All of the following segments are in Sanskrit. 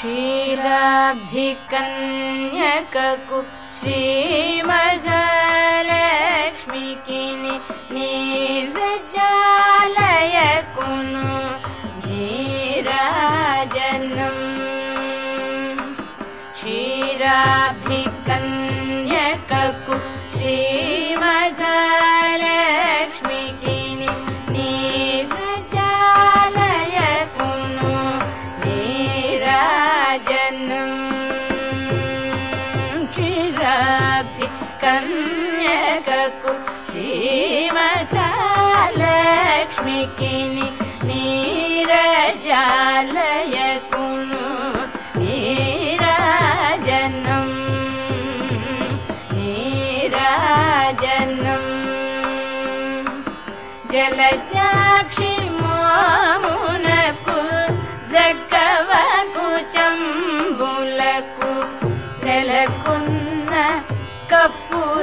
क्षीराब्धिकन्यककु श्रीमगलक्ष्मिकिनि नीर्वजालयकुनु नीराजनम् क्षीराब्धिकन्यककु श्रीमगलक्ष्मिकिनि क्षीराब्धि कन्यककु श्रीमगलक्ष्मिकिनि नीरजालयकुनु नीराजनम् नीराजनम् जलजाक्षि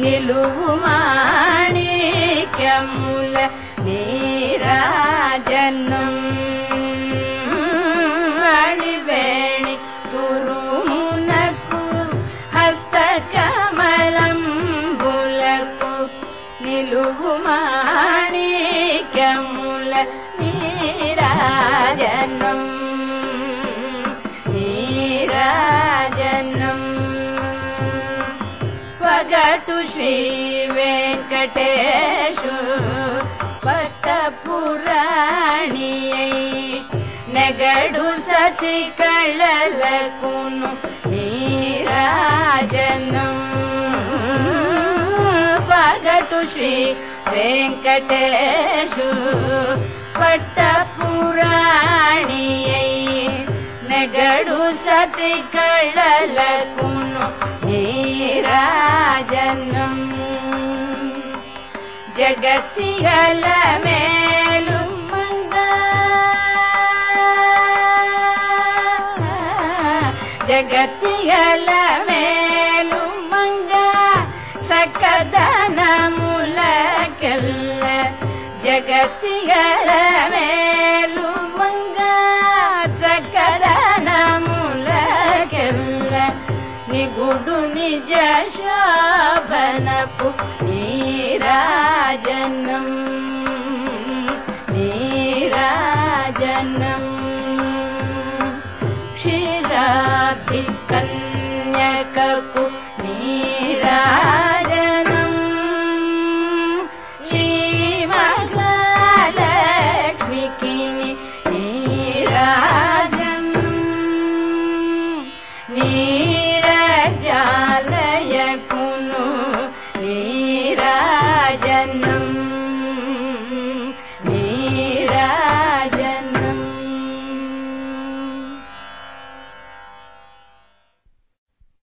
నిలువు మాణిక్యముల నీరాజనం అళివేణి తురుమునకు హస్తకమలంబులకు నిలువు మాణిక్యముల నీరాజనం నీరాజనం ग तु वेङ्कटेशु पटराणी नगडु सति कळलकुनु नीराजनु। नीरा श्री भग्री वेङ्कटेशु पट्ट नगडु सति कळलकुनु जगति गला मङ्गा जगति हल मङ्गा सकदा नग जगतिलु मङ्गा च कदा नगुडुनी ज नीराजनम् नीराजनम् क्षिराभि कन्यकपु नी